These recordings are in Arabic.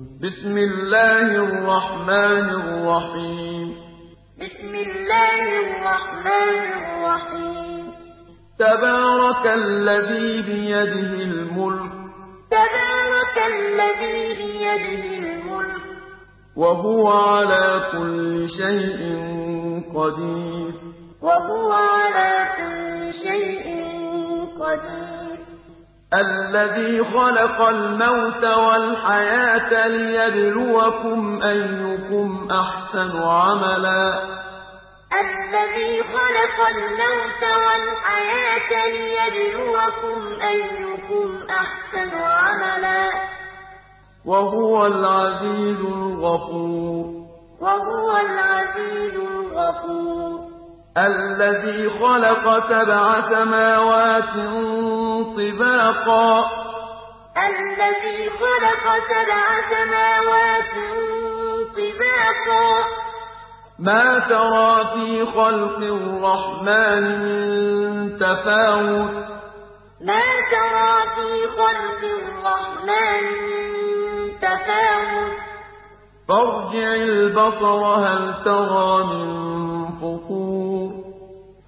بسم الله الرحمن الرحيم. بسم الله الرحمن الرحيم. تبارك الذي بيده الملك. تبارك الذي بيده الملك. وهو على كل شيء قدير. وهو على كل شيء قدير. الذي خلق الموت والحياة ليبلوكم أيكم أحسن عملا. الذي خلق الموت والحياة ليبلوكم أيكم أحسن عملا. وهو العزيز الغفور. وهو العزيز الغفور. الذي خلق سبع سماوات طباقا. الذي خلق سبع سماوات طباقا. ما ترى في خلق الرحمن من تفاوت؟ ما ترى في خلق الرحمن من تفاوت؟ فارجع البصر هل ترى من فطور؟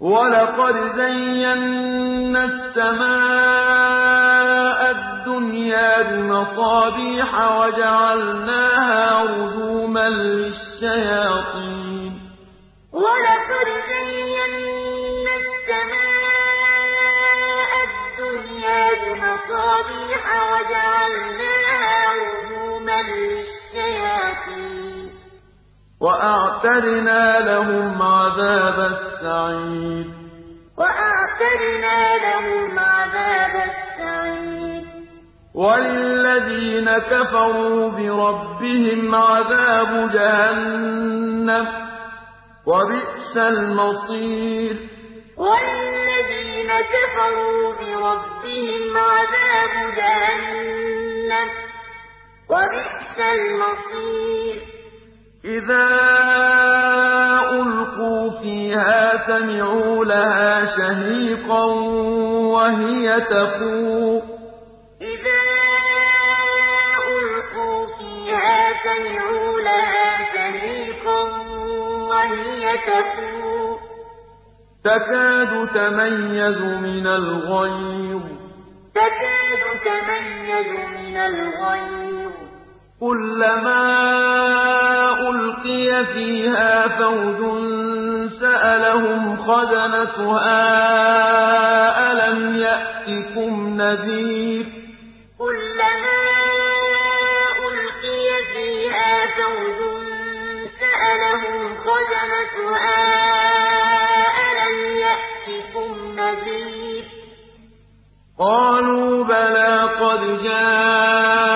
ولقد زينا السماء الدنيا بمصابيح وجعلناها رجوما للشياطين. وأعتدنا لهم عذاب السعير. وأعتدنا لهم عذاب السعير. وللذين كفروا بربهم عذاب جهنم. وبئس المصير. والذين كفروا بربهم عذاب جهنم. وبئس المصير. إذا ألقوا فيها سمعوا لها شهيقا وهي تفور إذا ألقوا فيها سمعوا لها شهيقا وهي تفور تكاد تميز من الغيظ تكاد تميز من الغيظ كلما ألقي فيها فوج سألهم خزنتها ألم يأتكم نذير؟ كلما ألقي فيها فوج سألهم خزنتها ألم يأتكم نذير؟ قالوا بلى قد جاءنا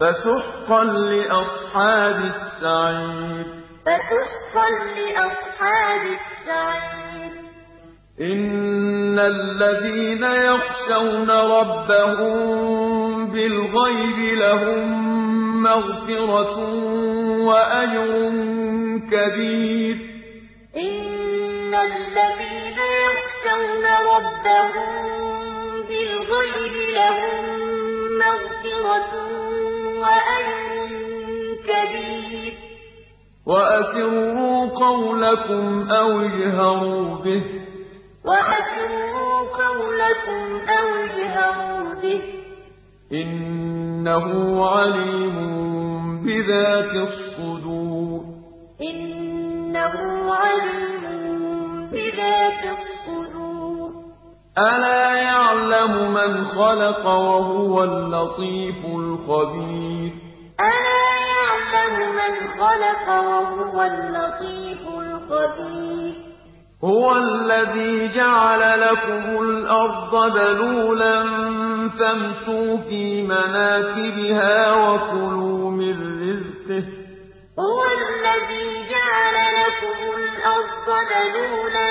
فسحقا لأصحاب السعير. فسحقا لأصحاب السعير. إِنَّ الَّذِينَ يَخْشَوْنَ رَبَّهُم بِالْغَيْبِ لَهُم مَّغْفِرَةٌ وَأَجْرٌ كَبِيرٌ. إِنَّ الَّذِينَ يَخْشَوْنَ رَبَّهُم بِالْغَيْبِ لَهُم مَّغْفِرَةٌ وَأَجْرٌ كَبِيرٌ. وَأَسِرُّوا قَوْلَكُمْ أَوِ اجْهَرُوا بِهِ. وَأَسِرُّوا قَوْلَكُمْ أَوِ اجْهَرُوا بِهِ ۖ. إِنَّهُ عَلِيمٌ بِذَاتِ الصُّدُورِ. إِنَّهُ عَلِيمٌ بِذَاتِ الصُّدُورِ. أَلَا يَعْلَمُ مَنْ خَلَقَ وَهُوَ اللَّطِيفُ الْخَبِيرُ أَلَا يَعْلَمُ مَنْ خَلَقَ وَهُوَ اللَّطِيفُ الْخَبِيرُ هُوَ الَّذِي جَعَلَ لَكُمُ الْأَرْضَ ذَلُولًا فَامْشُوا فِي مَنَاكِبِهَا وَكُلُوا مِن رِّزْقِهِ ۖ هُوَ الَّذِي جَعَلَ لَكُمُ الْأَرْضَ ذَلُولًا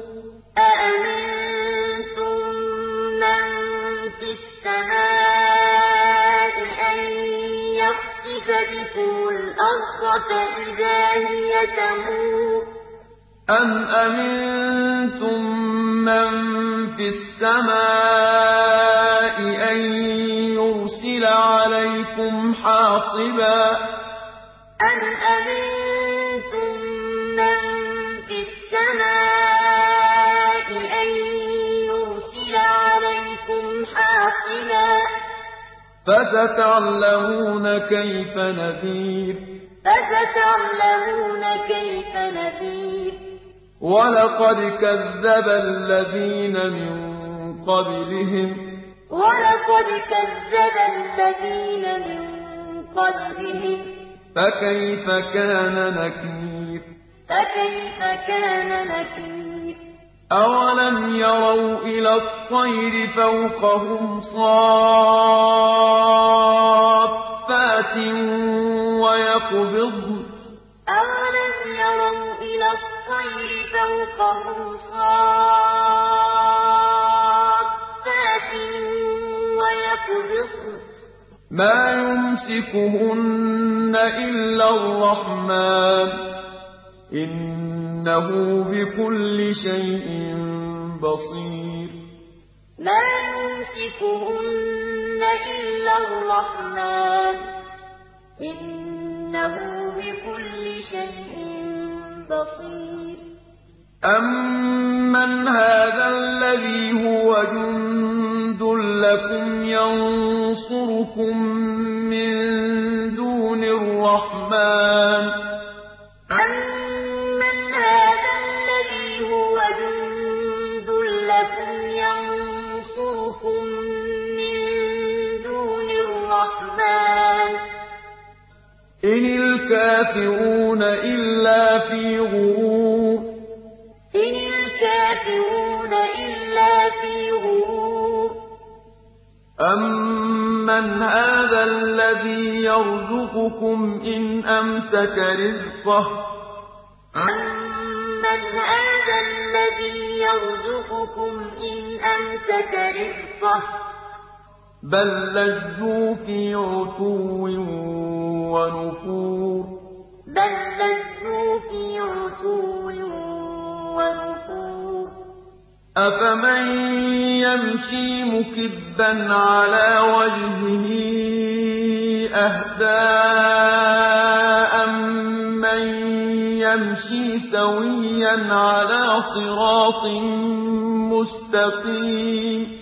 فَإِذَا هِيَ تَمُورُ أَمْ أَمِنتُم مَّن فِي السَّمَاءِ أَن يُرْسِلَ عَلَيْكُمْ حَاصِبًا؟ أَمْ أَمِنتُم مَّن فِي السَّمَاءِ أَن يُرْسِلَ عَلَيْكُمْ حَاصِبًا؟ فَسَتَعْلَمُونَ كَيْفَ نَذِيرِ. فَسَتَعْلَمُونَ كَيْفَ نَذِيرِ وَلَقَدْ كَذَّبَ الَّذِينَ مِن قَبْلِهِمْ. وَلَقَدْ كَذَّبَ الَّذِينَ مِن قَبْلِهِمْ. فَكَيْفَ كَانَ نَكِيرِ؟ فَكَيْفَ كَانَ نَكِيرِ؟ أَوَلَمْ يَرَوْا إِلَى الطَّيْرِ فَوْقَهُمْ صَافَّاتٍ وَيَقْبِضْنَ أَوَلَمْ يَرَوْا إِلَى الطَّيْرِ فَوْقَهُمْ صَافَّاتٍ وَيَقْبِضْنَ. مَا يُمْسِكُهُنَّ إِلَّا الرَّحْمَٰنُ ۚ. إِنَّهُ بِكُلِّ شَيْءٍ بَصِيرٌ. مَا يُمْسِكُهُنَّ إِلَّا الرَّحْمَٰنُ ۚ. بِكُلِّ شَيْءٍ بَصِيرٌ. أَمَّنْ هَٰذَا الَّذِي هُوَ جُندٌ لَّكُمْ يَنصُرُكُم مِّن دُونِ الرَّحْمَٰنِ ۚ الْكَافِرُونَ إِلَّا فِي غُرُورٍ. إِنِ الْكَافِرُونَ إِلَّا فِي غُرُورٍ. أَمَّنْ هَٰذَا الَّذِي يَرْزُقُكُمْ إِنْ أَمْسَكَ رِزْقَهُ ۚ؟ أَمَّنْ هَٰذَا الَّذِي يَرْزُقُكُمْ إِنْ أَمْسَكَ رِزْقَهُ ۚ؟ بَل لَّجُّوا فِي عُتُوٍّ وَنُفُورٍ بَل لَّجُّوا فِي عُتُوٍّ وَنُفُورٍ. أَفَمَن يَمْشِي مُكِبًّا عَلَىٰ وَجْهِهِ أَهْدَىٰ أَمَّن يَمْشِي سَوِيًّا عَلَىٰ صِرَاطٍ مُّسْتَقِيمٍ.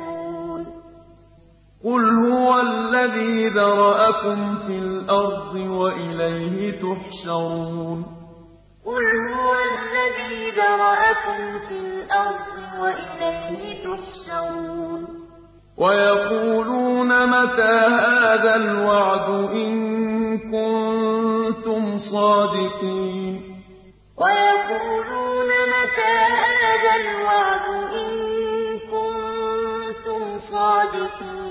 الَّذِي ذَرَأَكُمْ فِي الْأَرْضِ وَإِلَيْهِ تُحْشَرُونَ. قُلْ هُوَ الَّذِي ذَرَأَكُمْ فِي الْأَرْضِ وَإِلَيْهِ تُحْشَرُونَ. وَيَقُولُونَ مَتَىٰ هَٰذَا الْوَعْدُ إِن كُنتُمْ صَادِقِينَ. وَيَقُولُونَ مَتَىٰ هَٰذَا الْوَعْدُ إِن كُنتُمْ صَادِقِينَ.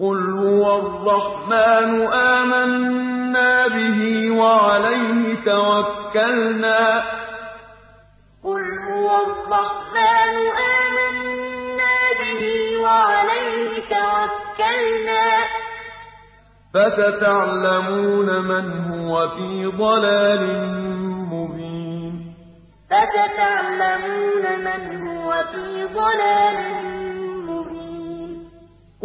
قُلْ هُوَ الرَّحْمَٰنُ آمَنَّا بِهِ وَعَلَيْهِ تَوَكَّلْنَا ۖ قُلْ هُوَ الرَّحْمَٰنُ آمَنَّا بِهِ وَعَلَيْهِ تَوَكَّلْنَا ۖ فَسَتَعْلَمُونَ مَنْ هُوَ فِي ضَلَالٍ مُّبِينٍ فَسَتَعْلَمُونَ مَنْ هُوَ فِي ضَلَالٍ مُّبِينٍ